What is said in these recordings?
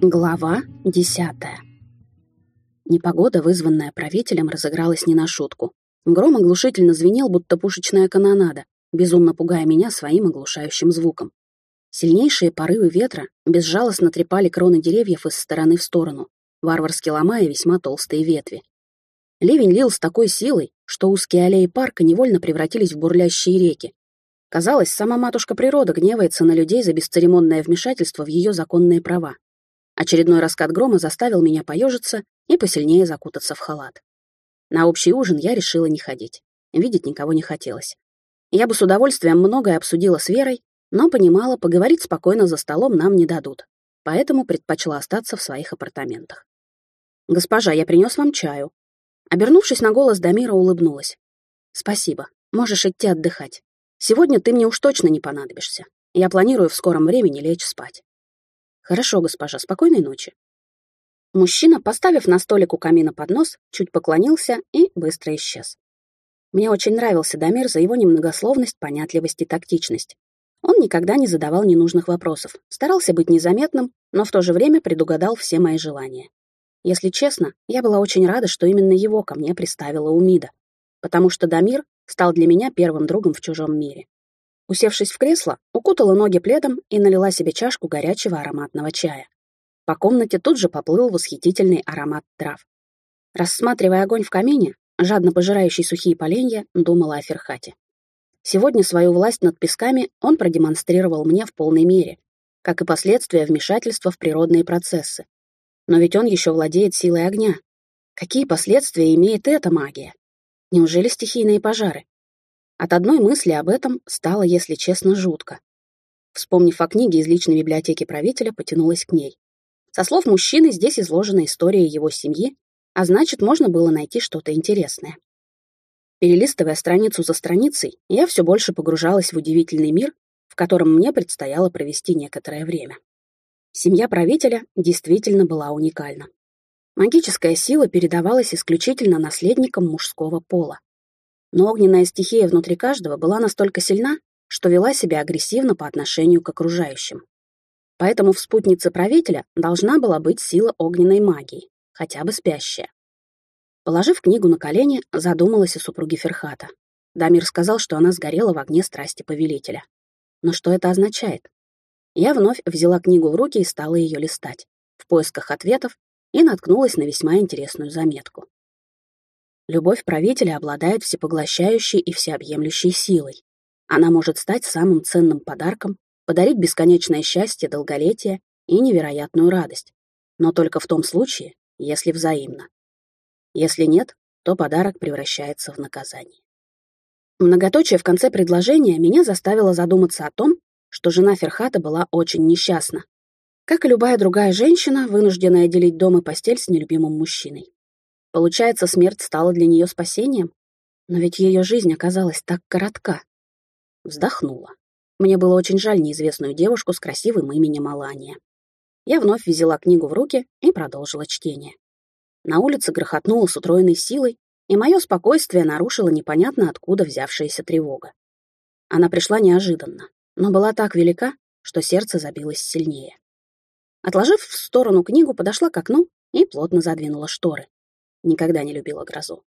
Глава десятая. Непогода, вызванная правителем, разыгралась не на шутку. Гром оглушительно звенел, будто пушечная канонада, безумно пугая меня своим оглушающим звуком. Сильнейшие порывы ветра безжалостно трепали кроны деревьев из стороны в сторону, варварски ломая весьма толстые ветви. Ливень лил с такой силой, что узкие аллеи парка невольно превратились в бурлящие реки. Казалось, сама матушка природа гневается на людей за бесцеремонное вмешательство в ее законные права. Очередной раскат грома заставил меня поежиться и посильнее закутаться в халат. На общий ужин я решила не ходить. Видеть никого не хотелось. Я бы с удовольствием многое обсудила с Верой, но понимала, поговорить спокойно за столом нам не дадут, поэтому предпочла остаться в своих апартаментах. «Госпожа, я принес вам чаю». Обернувшись на голос, Дамира улыбнулась. «Спасибо. Можешь идти отдыхать. Сегодня ты мне уж точно не понадобишься. Я планирую в скором времени лечь спать». «Хорошо, госпожа, спокойной ночи». Мужчина, поставив на столик у камина поднос, чуть поклонился и быстро исчез. Мне очень нравился Дамир за его немногословность, понятливость и тактичность. Он никогда не задавал ненужных вопросов, старался быть незаметным, но в то же время предугадал все мои желания. Если честно, я была очень рада, что именно его ко мне приставила Умида, потому что Дамир стал для меня первым другом в чужом мире. Усевшись в кресло, укутала ноги пледом и налила себе чашку горячего ароматного чая. По комнате тут же поплыл восхитительный аромат трав. Рассматривая огонь в камине, жадно пожирающий сухие поленья, думала о Ферхате. Сегодня свою власть над песками он продемонстрировал мне в полной мере, как и последствия вмешательства в природные процессы. Но ведь он еще владеет силой огня. Какие последствия имеет эта магия? Неужели стихийные пожары? От одной мысли об этом стало, если честно, жутко. Вспомнив о книге из личной библиотеки правителя, потянулась к ней. Со слов мужчины здесь изложена история его семьи, а значит, можно было найти что-то интересное. Перелистывая страницу за страницей, я все больше погружалась в удивительный мир, в котором мне предстояло провести некоторое время. Семья правителя действительно была уникальна. Магическая сила передавалась исключительно наследникам мужского пола. Но огненная стихия внутри каждого была настолько сильна, что вела себя агрессивно по отношению к окружающим. Поэтому в спутнице правителя должна была быть сила огненной магии, хотя бы спящая. Положив книгу на колени, задумалась о супруге Ферхата. Дамир сказал, что она сгорела в огне страсти повелителя. Но что это означает? Я вновь взяла книгу в руки и стала ее листать, в поисках ответов, и наткнулась на весьма интересную заметку. Любовь правителя обладает всепоглощающей и всеобъемлющей силой. Она может стать самым ценным подарком, подарить бесконечное счастье, долголетие и невероятную радость. Но только в том случае, если взаимно. Если нет, то подарок превращается в наказание. Многоточие в конце предложения меня заставило задуматься о том, что жена Ферхата была очень несчастна. Как и любая другая женщина, вынужденная делить дом и постель с нелюбимым мужчиной. Получается, смерть стала для нее спасением? Но ведь ее жизнь оказалась так коротка. Вздохнула. Мне было очень жаль неизвестную девушку с красивым именем Алания. Я вновь взяла книгу в руки и продолжила чтение. На улице грохотнуло с утроенной силой, и мое спокойствие нарушило непонятно откуда взявшаяся тревога. Она пришла неожиданно, но была так велика, что сердце забилось сильнее. Отложив в сторону книгу, подошла к окну и плотно задвинула шторы. Никогда не любила грозу.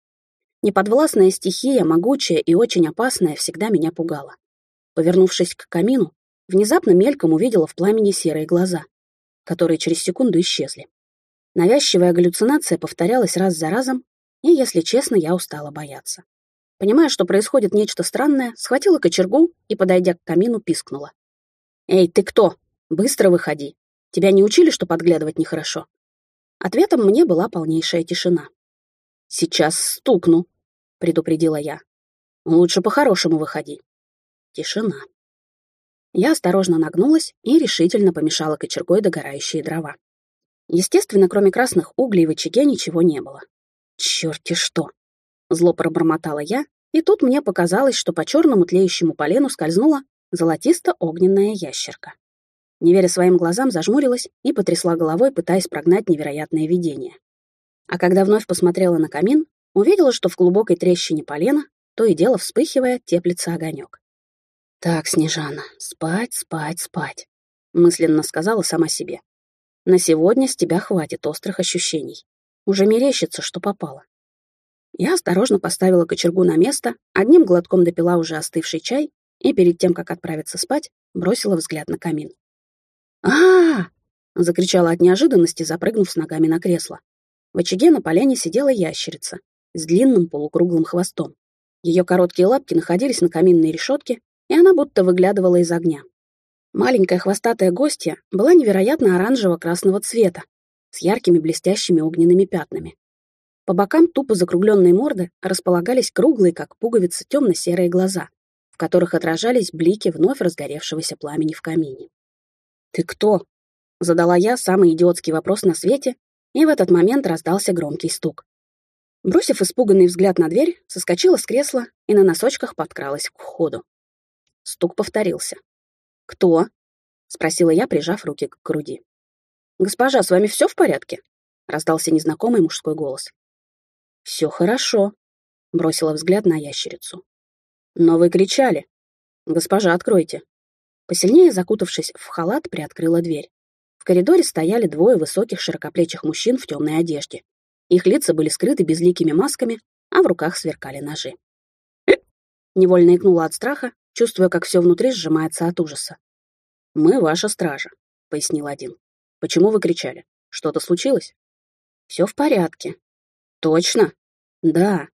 Неподвластная стихия, могучая и очень опасная, всегда меня пугала. Повернувшись к камину, внезапно мельком увидела в пламени серые глаза которые через секунду исчезли. Навязчивая галлюцинация повторялась раз за разом, и, если честно, я устала бояться. Понимая, что происходит нечто странное, схватила кочергу и, подойдя к камину, пискнула. «Эй, ты кто? Быстро выходи. Тебя не учили, что подглядывать нехорошо?» Ответом мне была полнейшая тишина. «Сейчас стукну», — предупредила я. «Лучше по-хорошему выходи». Тишина. Я осторожно нагнулась и решительно помешала кочергой догорающие дрова. Естественно, кроме красных углей в очаге ничего не было. «Чёрти что!» — зло пробормотала я, и тут мне показалось, что по черному тлеющему полену скользнула золотисто-огненная ящерка. Не веря своим глазам, зажмурилась и потрясла головой, пытаясь прогнать невероятное видение. А когда вновь посмотрела на камин, увидела, что в глубокой трещине полена, то и дело вспыхивая, теплится огонек. «Так, Снежана, спать, спать, спать», — мысленно сказала сама себе. На сегодня с тебя хватит острых ощущений. Уже мерещится, что попало. Я осторожно поставила кочергу на место, одним глотком допила уже остывший чай и перед тем, как отправиться спать, бросила взгляд на камин. а, -а, -а закричала от неожиданности, запрыгнув с ногами на кресло. В очаге на поляне сидела ящерица с длинным полукруглым хвостом. Ее короткие лапки находились на каминной решетке, и она будто выглядывала из огня. Маленькая хвостатая гостья была невероятно оранжево-красного цвета, с яркими блестящими огненными пятнами. По бокам тупо закругленной морды располагались круглые, как пуговицы, темно-серые глаза, в которых отражались блики вновь разгоревшегося пламени в камине. «Ты кто?» — задала я самый идиотский вопрос на свете, и в этот момент раздался громкий стук. Бросив испуганный взгляд на дверь, соскочила с кресла и на носочках подкралась к входу. Стук повторился. «Кто?» — спросила я, прижав руки к груди. «Госпожа, с вами все в порядке?» — раздался незнакомый мужской голос. «Все хорошо», — бросила взгляд на ящерицу. «Но вы кричали. Госпожа, откройте». Посильнее закутавшись в халат, приоткрыла дверь. В коридоре стояли двое высоких широкоплечих мужчин в темной одежде. Их лица были скрыты безликими масками, а в руках сверкали ножи. Невольно икнула от страха, чувствуя, как все внутри сжимается от ужаса. «Мы ваша стража», — пояснил один. «Почему вы кричали? Что-то случилось?» «Все в порядке». «Точно?» «Да».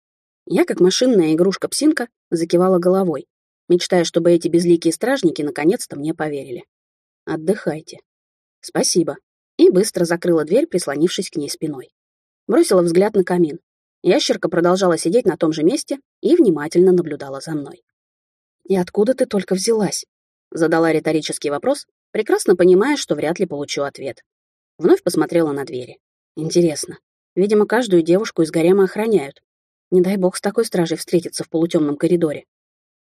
Я, как машинная игрушка-псинка, закивала головой, мечтая, чтобы эти безликие стражники наконец-то мне поверили. «Отдыхайте». «Спасибо». И быстро закрыла дверь, прислонившись к ней спиной бросила взгляд на камин. Ящерка продолжала сидеть на том же месте и внимательно наблюдала за мной. «И откуда ты только взялась?» — задала риторический вопрос, прекрасно понимая, что вряд ли получу ответ. Вновь посмотрела на двери. «Интересно. Видимо, каждую девушку из гарема охраняют. Не дай бог с такой стражей встретиться в полутемном коридоре.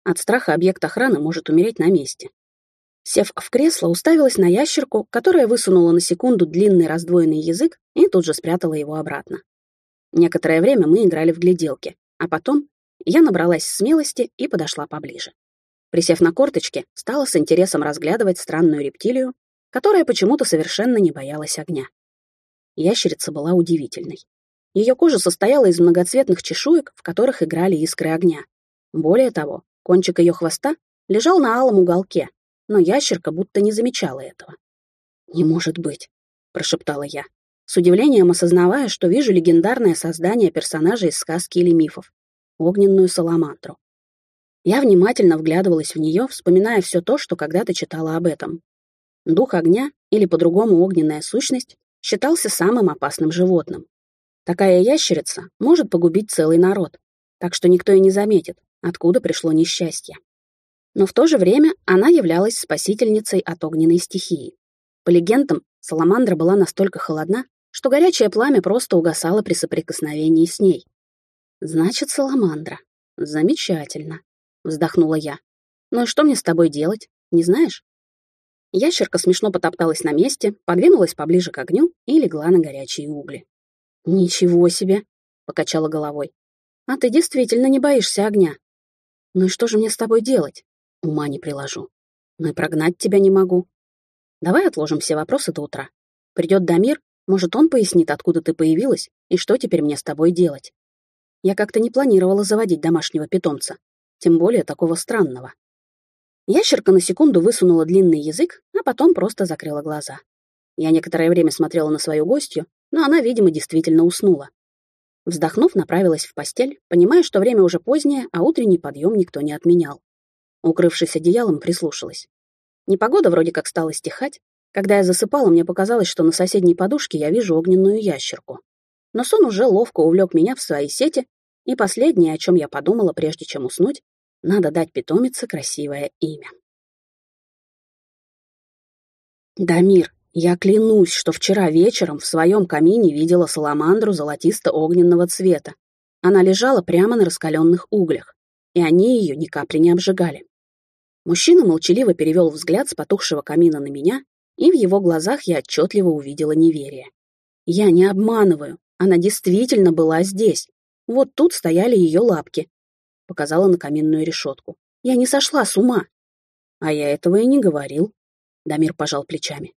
От страха объект охраны может умереть на месте. Сев в кресло, уставилась на ящерку, которая высунула на секунду длинный раздвоенный язык и тут же спрятала его обратно. Некоторое время мы играли в гляделки, а потом я набралась смелости и подошла поближе. Присев на корточки, стала с интересом разглядывать странную рептилию, которая почему-то совершенно не боялась огня. Ящерица была удивительной. Ее кожа состояла из многоцветных чешуек, в которых играли искры огня. Более того, кончик ее хвоста лежал на алом уголке, но ящерка будто не замечала этого. «Не может быть», — прошептала я, с удивлением осознавая, что вижу легендарное создание персонажа из сказки или мифов — огненную саламандру. Я внимательно вглядывалась в нее, вспоминая все то, что когда-то читала об этом. Дух огня, или по-другому огненная сущность, считался самым опасным животным. Такая ящерица может погубить целый народ, так что никто и не заметит, откуда пришло несчастье но в то же время она являлась спасительницей от огненной стихии. По легендам, Саламандра была настолько холодна, что горячее пламя просто угасало при соприкосновении с ней. «Значит, Саламандра. Замечательно», — вздохнула я. «Ну и что мне с тобой делать, не знаешь?» Ящерка смешно потопталась на месте, подвинулась поближе к огню и легла на горячие угли. «Ничего себе!» — покачала головой. «А ты действительно не боишься огня. Ну и что же мне с тобой делать?» Ума не приложу. Но и прогнать тебя не могу. Давай отложим все вопросы до утра. Придет Дамир, может, он пояснит, откуда ты появилась и что теперь мне с тобой делать. Я как-то не планировала заводить домашнего питомца, тем более такого странного. Ящерка на секунду высунула длинный язык, а потом просто закрыла глаза. Я некоторое время смотрела на свою гостью, но она, видимо, действительно уснула. Вздохнув, направилась в постель, понимая, что время уже позднее, а утренний подъем никто не отменял. Укрывшись одеялом, прислушалась. Непогода вроде как стала стихать. Когда я засыпала, мне показалось, что на соседней подушке я вижу огненную ящерку. Но сон уже ловко увлек меня в свои сети, и последнее, о чем я подумала, прежде чем уснуть, надо дать питомице красивое имя. Дамир, я клянусь, что вчера вечером в своем камине видела саламандру золотисто-огненного цвета. Она лежала прямо на раскаленных углях, и они ее ни капли не обжигали. Мужчина молчаливо перевел взгляд с потухшего камина на меня, и в его глазах я отчетливо увидела неверие. Я не обманываю, она действительно была здесь. Вот тут стояли ее лапки. Показала на каминную решетку. Я не сошла с ума. А я этого и не говорил. Дамир пожал плечами.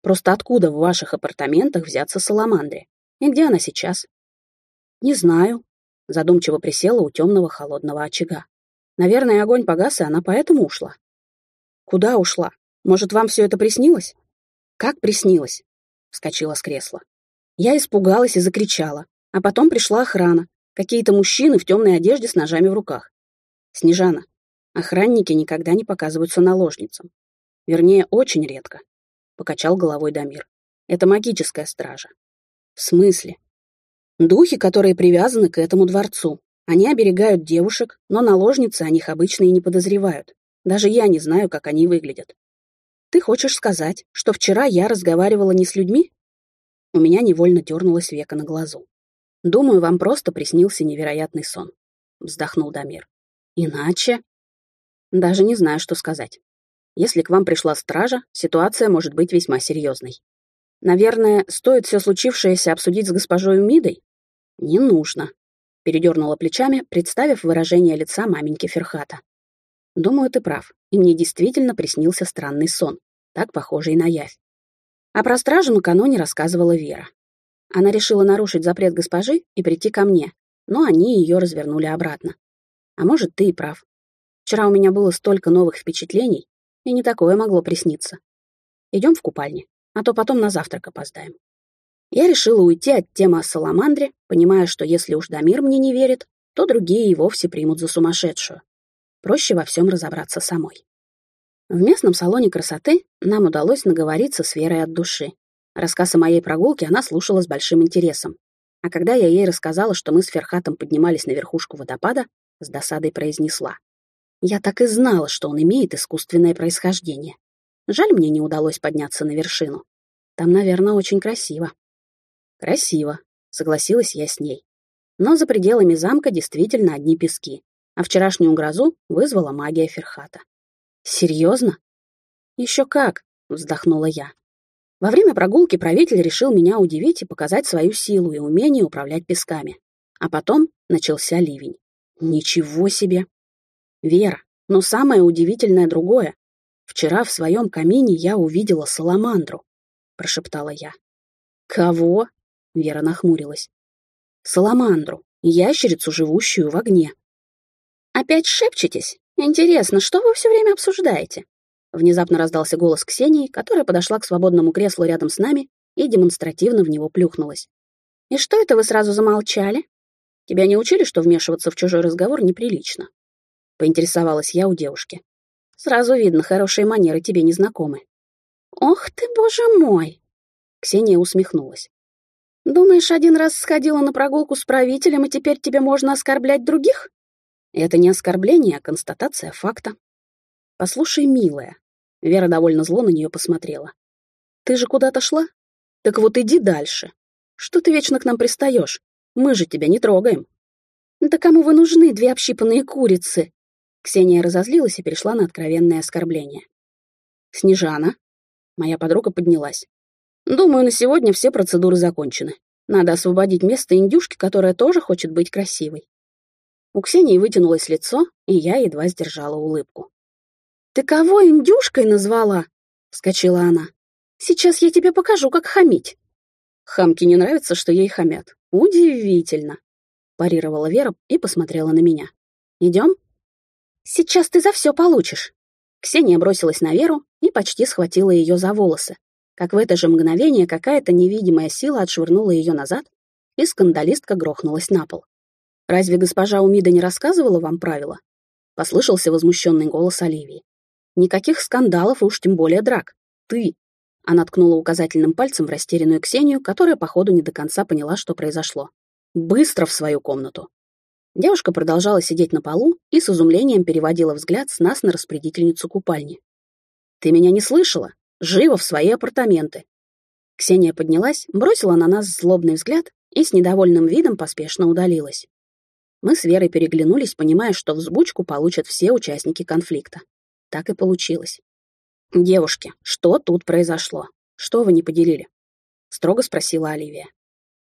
Просто откуда в ваших апартаментах взяться саламандре? И где она сейчас? Не знаю. Задумчиво присела у темного холодного очага. Наверное, огонь погас, и она поэтому ушла. Куда ушла? Может, вам все это приснилось? Как приснилось? Вскочила с кресла. Я испугалась и закричала. А потом пришла охрана. Какие-то мужчины в темной одежде с ножами в руках. Снежана, охранники никогда не показываются наложницам. Вернее, очень редко. Покачал головой Дамир. Это магическая стража. В смысле? Духи, которые привязаны к этому дворцу. Они оберегают девушек, но наложницы о них обычно и не подозревают. Даже я не знаю, как они выглядят. Ты хочешь сказать, что вчера я разговаривала не с людьми? У меня невольно дернулось века на глазу. Думаю, вам просто приснился невероятный сон. Вздохнул Дамир. Иначе... Даже не знаю, что сказать. Если к вам пришла стража, ситуация может быть весьма серьезной. Наверное, стоит все случившееся обсудить с госпожой Умидой? Не нужно. Передернула плечами, представив выражение лица маменьки Ферхата. Думаю, ты прав, и мне действительно приснился странный сон, так похожий на явь. А про стражу накануне рассказывала Вера. Она решила нарушить запрет госпожи и прийти ко мне, но они ее развернули обратно. А может, ты и прав. Вчера у меня было столько новых впечатлений, и не такое могло присниться. Идем в купальне, а то потом на завтрак опоздаем. Я решила уйти от темы о Саламандре, понимая, что если уж Дамир мне не верит, то другие и вовсе примут за сумасшедшую. Проще во всем разобраться самой. В местном салоне красоты нам удалось наговориться с Верой от души. Рассказ о моей прогулке она слушала с большим интересом. А когда я ей рассказала, что мы с Ферхатом поднимались на верхушку водопада, с досадой произнесла. Я так и знала, что он имеет искусственное происхождение. Жаль, мне не удалось подняться на вершину. Там, наверное, очень красиво. Красиво, согласилась я с ней. Но за пределами замка действительно одни пески а вчерашнюю грозу вызвала магия Ферхата. «Серьезно?» «Еще как!» — вздохнула я. Во время прогулки правитель решил меня удивить и показать свою силу и умение управлять песками. А потом начался ливень. Ничего себе! Вера, но самое удивительное другое. Вчера в своем камине я увидела саламандру, прошептала я. Кого? Вера нахмурилась. Саламандру, ящерицу, живущую в огне. «Опять шепчетесь? Интересно, что вы все время обсуждаете?» Внезапно раздался голос Ксении, которая подошла к свободному креслу рядом с нами и демонстративно в него плюхнулась. «И что это вы сразу замолчали? Тебя не учили, что вмешиваться в чужой разговор неприлично?» Поинтересовалась я у девушки. «Сразу видно, хорошие манеры тебе не знакомы». «Ох ты, боже мой!» Ксения усмехнулась. «Думаешь, один раз сходила на прогулку с правителем, и теперь тебе можно оскорблять других?» Это не оскорбление, а констатация факта. Послушай, милая. Вера довольно зло на нее посмотрела. Ты же куда-то шла? Так вот иди дальше. Что ты вечно к нам пристаешь? Мы же тебя не трогаем. Да кому вы нужны, две общипанные курицы? Ксения разозлилась и перешла на откровенное оскорбление. Снежана. Моя подруга поднялась. Думаю, на сегодня все процедуры закончены. Надо освободить место индюшки, которая тоже хочет быть красивой. У Ксении вытянулось лицо, и я едва сдержала улыбку. «Ты кого индюшкой назвала?» — вскочила она. «Сейчас я тебе покажу, как хамить». Хамке не нравится, что ей хамят. Удивительно. Парировала Вера и посмотрела на меня. Идем? Сейчас ты за все получишь. Ксения бросилась на Веру и почти схватила ее за волосы. Как в это же мгновение какая-то невидимая сила отшвырнула ее назад, и скандалистка грохнулась на пол. «Разве госпожа Умида не рассказывала вам правила?» Послышался возмущенный голос Оливии. «Никаких скандалов уж тем более драк. Ты!» Она ткнула указательным пальцем в растерянную Ксению, которая, походу, не до конца поняла, что произошло. «Быстро в свою комнату!» Девушка продолжала сидеть на полу и с изумлением переводила взгляд с нас на распорядительницу купальни. «Ты меня не слышала? Живо в свои апартаменты!» Ксения поднялась, бросила на нас злобный взгляд и с недовольным видом поспешно удалилась. Мы с Верой переглянулись, понимая, что взбучку получат все участники конфликта. Так и получилось. «Девушки, что тут произошло? Что вы не поделили?» — строго спросила Оливия.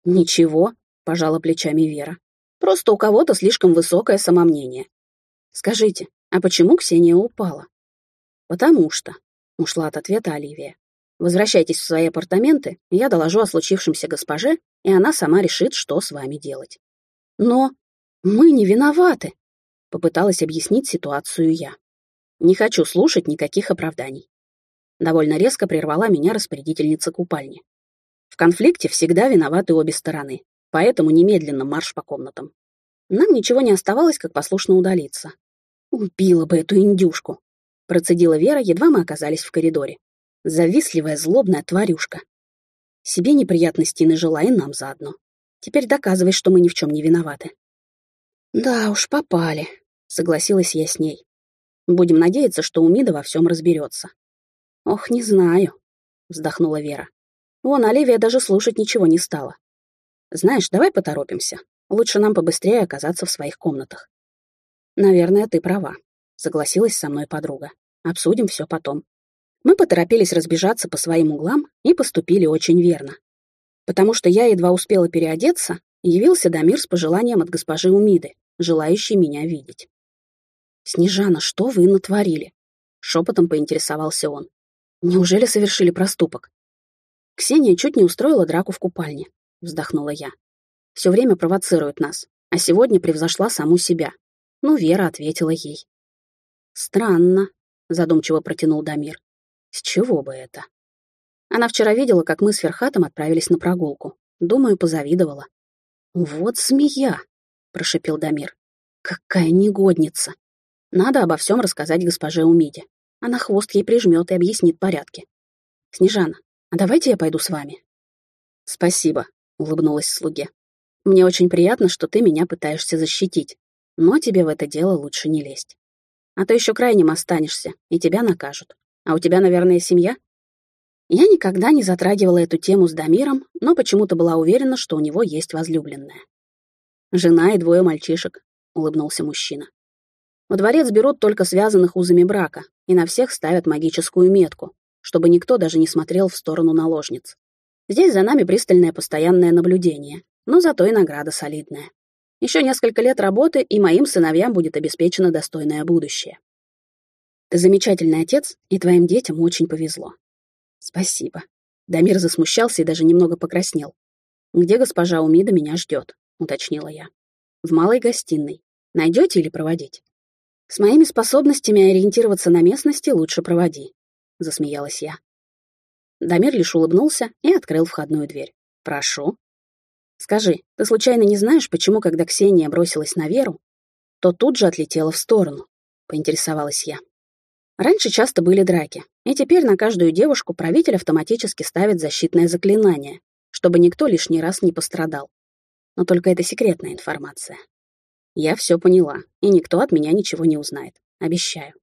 «Ничего», — пожала плечами Вера. «Просто у кого-то слишком высокое самомнение. Скажите, а почему Ксения упала?» «Потому что», — ушла от ответа Оливия. Возвращайтесь в свои апартаменты, я доложу о случившемся госпоже, и она сама решит, что с вами делать. Но мы не виноваты, попыталась объяснить ситуацию я. Не хочу слушать никаких оправданий. Довольно резко прервала меня распорядительница купальни. В конфликте всегда виноваты обе стороны, поэтому немедленно марш по комнатам. Нам ничего не оставалось, как послушно удалиться. «Убила бы эту индюшку!» — процедила Вера, едва мы оказались в коридоре. Завистливая, злобная тварюшка. Себе неприятностей нажила и нам заодно. Теперь доказывай, что мы ни в чем не виноваты. Да уж, попали, согласилась я с ней. Будем надеяться, что Умида во всем разберется. Ох, не знаю, вздохнула Вера. Вон, Оливия даже слушать ничего не стала. Знаешь, давай поторопимся. Лучше нам побыстрее оказаться в своих комнатах. Наверное, ты права, согласилась со мной подруга. Обсудим все потом. Мы поторопились разбежаться по своим углам и поступили очень верно. Потому что я едва успела переодеться, явился Дамир с пожеланием от госпожи Умиды, желающей меня видеть. «Снежана, что вы натворили?» — шепотом поинтересовался он. «Неужели совершили проступок?» Ксения чуть не устроила драку в купальне, вздохнула я. Все время провоцирует нас, а сегодня превзошла саму себя. Ну, Вера ответила ей. «Странно», — задумчиво протянул Дамир. С чего бы это? Она вчера видела, как мы с Ферхатом отправились на прогулку. Думаю, позавидовала. «Вот змея!» — прошипел Дамир. «Какая негодница! Надо обо всем рассказать госпоже Умиде. Она хвост ей прижмет и объяснит порядки. Снежана, а давайте я пойду с вами?» «Спасибо», — улыбнулась слуге. «Мне очень приятно, что ты меня пытаешься защитить, но тебе в это дело лучше не лезть. А то еще крайним останешься, и тебя накажут. А у тебя, наверное, семья? Я никогда не затрагивала эту тему с Дамиром, но почему-то была уверена, что у него есть возлюбленная. Жена и двое мальчишек, улыбнулся мужчина. Во дворец берут только связанных узами брака и на всех ставят магическую метку, чтобы никто даже не смотрел в сторону наложниц. Здесь за нами пристальное постоянное наблюдение, но зато и награда солидная. Еще несколько лет работы, и моим сыновьям будет обеспечено достойное будущее. Ты замечательный отец, и твоим детям очень повезло. Спасибо. Дамир засмущался и даже немного покраснел. Где госпожа Умида меня ждет, уточнила я. В малой гостиной. Найдете или проводить? С моими способностями ориентироваться на местности лучше проводи, засмеялась я. Дамир лишь улыбнулся и открыл входную дверь. Прошу. Скажи, ты случайно не знаешь, почему, когда Ксения бросилась на Веру, то тут же отлетела в сторону? Поинтересовалась я. Раньше часто были драки, и теперь на каждую девушку правитель автоматически ставит защитное заклинание, чтобы никто лишний раз не пострадал. Но только это секретная информация. Я все поняла, и никто от меня ничего не узнает. Обещаю.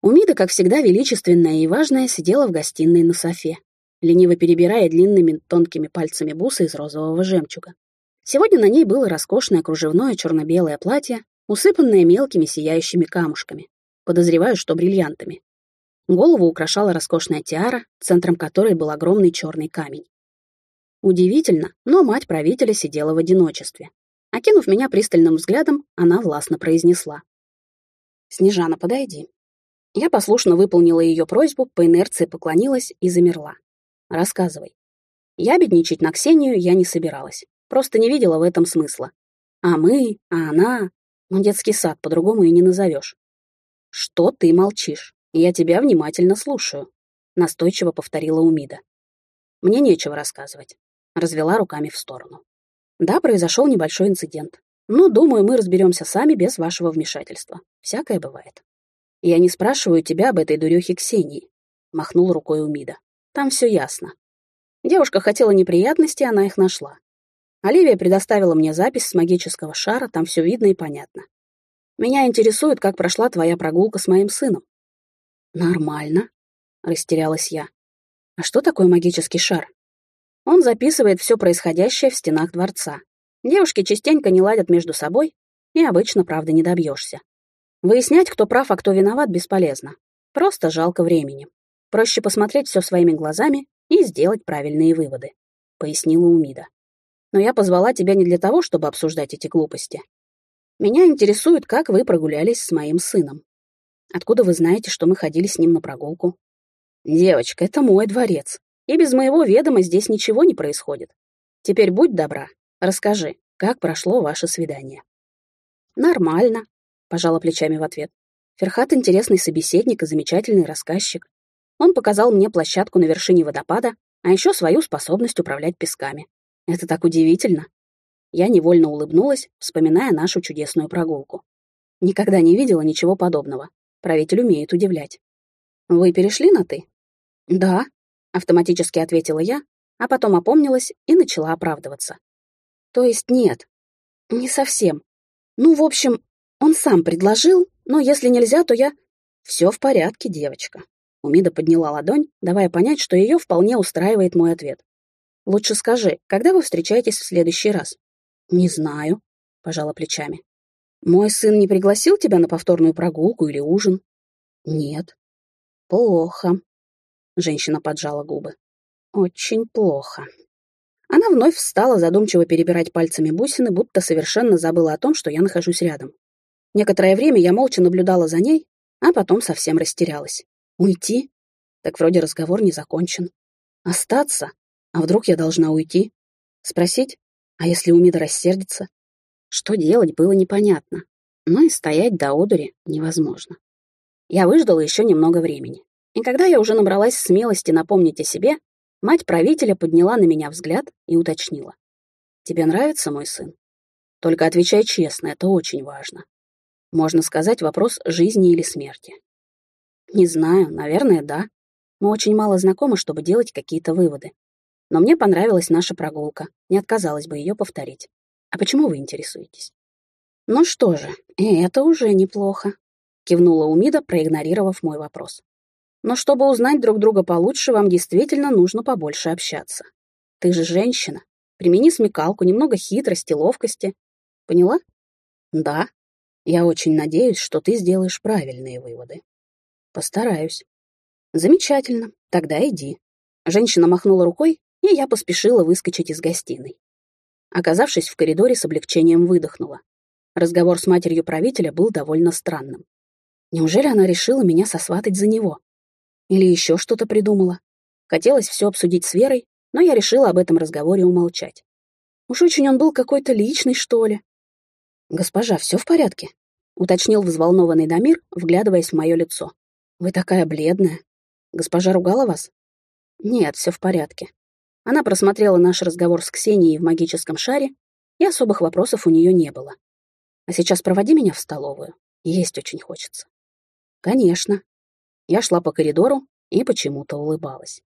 Умида, как всегда, величественная и важная, сидела в гостиной на софе, лениво перебирая длинными тонкими пальцами бусы из розового жемчуга. Сегодня на ней было роскошное кружевное черно-белое платье, усыпанное мелкими сияющими камушками, подозреваю, что бриллиантами. Голову украшала роскошная тиара, центром которой был огромный черный камень. Удивительно, но мать правителя сидела в одиночестве. Окинув меня пристальным взглядом, она властно произнесла. «Снежана, подойди». Я послушно выполнила ее просьбу, по инерции поклонилась и замерла. «Рассказывай». Я бедничать на Ксению я не собиралась. Просто не видела в этом смысла. А мы, а она... Ну, детский сад по-другому и не назовешь. «Что ты молчишь? Я тебя внимательно слушаю», — настойчиво повторила Умида. «Мне нечего рассказывать», — развела руками в сторону. «Да, произошел небольшой инцидент. Но, думаю, мы разберемся сами без вашего вмешательства. Всякое бывает». «Я не спрашиваю тебя об этой дурехе Ксении», — махнул рукой Умида. «Там все ясно. Девушка хотела неприятностей, она их нашла. Оливия предоставила мне запись с магического шара, там все видно и понятно. Меня интересует, как прошла твоя прогулка с моим сыном». «Нормально», — растерялась я. «А что такое магический шар?» Он записывает все происходящее в стенах дворца. Девушки частенько не ладят между собой, и обычно правды не добьешься. Выяснять, кто прав, а кто виноват, бесполезно. Просто жалко времени. Проще посмотреть все своими глазами и сделать правильные выводы», — пояснила Умида. «Но я позвала тебя не для того, чтобы обсуждать эти глупости. Меня интересует, как вы прогулялись с моим сыном. Откуда вы знаете, что мы ходили с ним на прогулку? Девочка, это мой дворец, и без моего ведома здесь ничего не происходит. Теперь будь добра, расскажи, как прошло ваше свидание. Нормально, пожала плечами в ответ. Ферхат интересный собеседник и замечательный рассказчик. Он показал мне площадку на вершине водопада, а еще свою способность управлять песками. Это так удивительно. Я невольно улыбнулась, вспоминая нашу чудесную прогулку. Никогда не видела ничего подобного. Правитель умеет удивлять. «Вы перешли на «ты»?» «Да», — автоматически ответила я, а потом опомнилась и начала оправдываться. «То есть нет, не совсем. Ну, в общем, он сам предложил, но если нельзя, то я...» «Все в порядке, девочка». Умида подняла ладонь, давая понять, что ее вполне устраивает мой ответ. «Лучше скажи, когда вы встречаетесь в следующий раз?» «Не знаю», — пожала плечами. «Мой сын не пригласил тебя на повторную прогулку или ужин?» «Нет». «Плохо», — женщина поджала губы. «Очень плохо». Она вновь встала, задумчиво перебирать пальцами бусины, будто совершенно забыла о том, что я нахожусь рядом. Некоторое время я молча наблюдала за ней, а потом совсем растерялась. Уйти? Так вроде разговор не закончен. Остаться? А вдруг я должна уйти? Спросить? А если Умида рассердится? Что делать, было непонятно. Но и стоять до одури невозможно. Я выждала еще немного времени. И когда я уже набралась смелости напомнить о себе, мать правителя подняла на меня взгляд и уточнила. «Тебе нравится мой сын? Только отвечай честно, это очень важно. Можно сказать, вопрос жизни или смерти. Не знаю, наверное, да. Мы очень мало знакомы, чтобы делать какие-то выводы. Но мне понравилась наша прогулка, не отказалась бы ее повторить. А почему вы интересуетесь? Ну что же, это уже неплохо, кивнула Умида, проигнорировав мой вопрос. Но чтобы узнать друг друга получше, вам действительно нужно побольше общаться. Ты же женщина. Примени смекалку, немного хитрости, ловкости. Поняла? Да. Я очень надеюсь, что ты сделаешь правильные выводы. Постараюсь. Замечательно. Тогда иди. Женщина махнула рукой, и я поспешила выскочить из гостиной. Оказавшись в коридоре, с облегчением выдохнула. Разговор с матерью правителя был довольно странным. Неужели она решила меня сосватать за него? Или еще что-то придумала? Хотелось все обсудить с Верой, но я решила об этом разговоре умолчать. Уж очень он был какой-то личный, что ли. «Госпожа, все в порядке?» — уточнил взволнованный Дамир, вглядываясь в мое лицо. «Вы такая бледная. Госпожа ругала вас?» «Нет, все в порядке. Она просмотрела наш разговор с Ксенией в магическом шаре, и особых вопросов у нее не было. А сейчас проводи меня в столовую. Есть очень хочется. Конечно. Я шла по коридору и почему-то улыбалась.